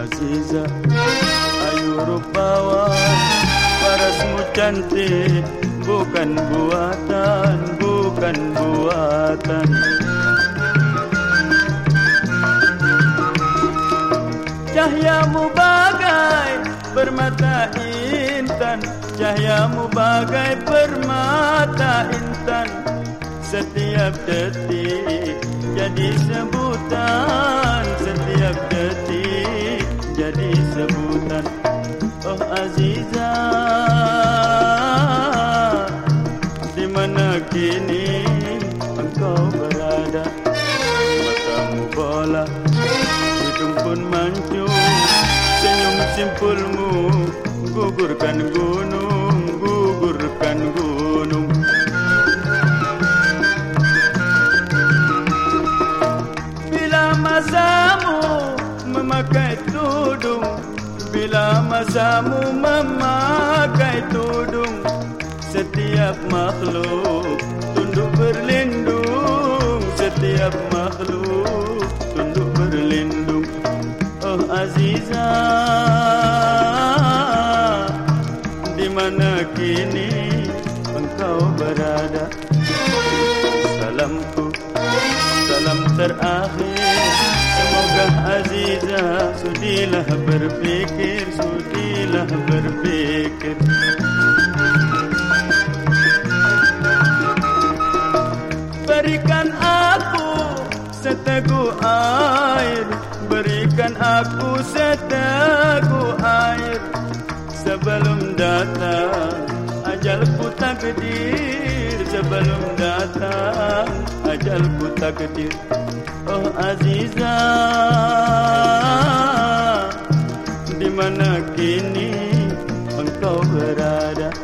Aziza Ayu rupawan Parasmu cantik Bukan buatan Bukan buatan. Cahyamu bagai permata intan Cahyamu bagai permata intan. Setiap detik Jadi sebutan. Kini engkau berada Matamu bola. Hidung pun mancung Senyum simpulmu. Gugurkan gunung Gugurkan gunung. Bila masamu memakai tudung Bila masamu memakai tudung Setiap makhluk Setiap makhluk tunduk berlindung. Oh Aziza Di mana kini engkau berada? Salamku salam terakhir. Semoga Aziza sudilah berpikir Sudilah berpikir. Berikan aku seteguk air Berikan aku seteguk air. Sebelum datang ajalku takdir. Sebelum datang ajalku takdir. Oh Aziza Di mana kini engkau berada